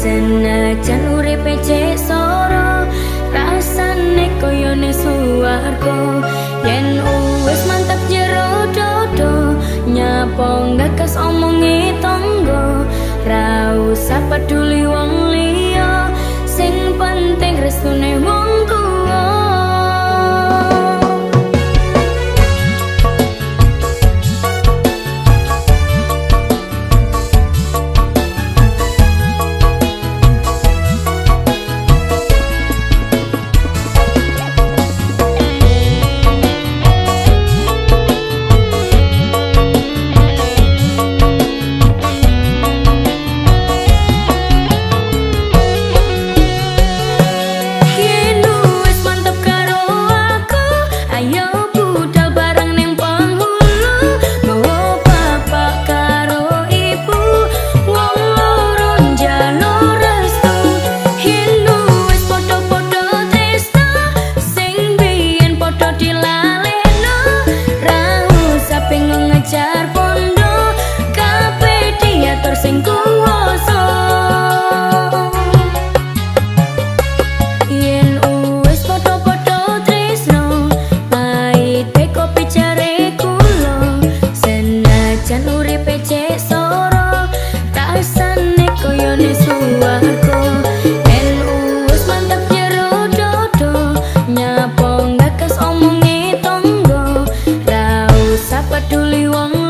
senajan uripe cek soro rasane koyone suwargo. Yen uwis mantep jero dodo nyapa gak omongi tonggo. Ra usah peduli wong liya sing penting restune What do want?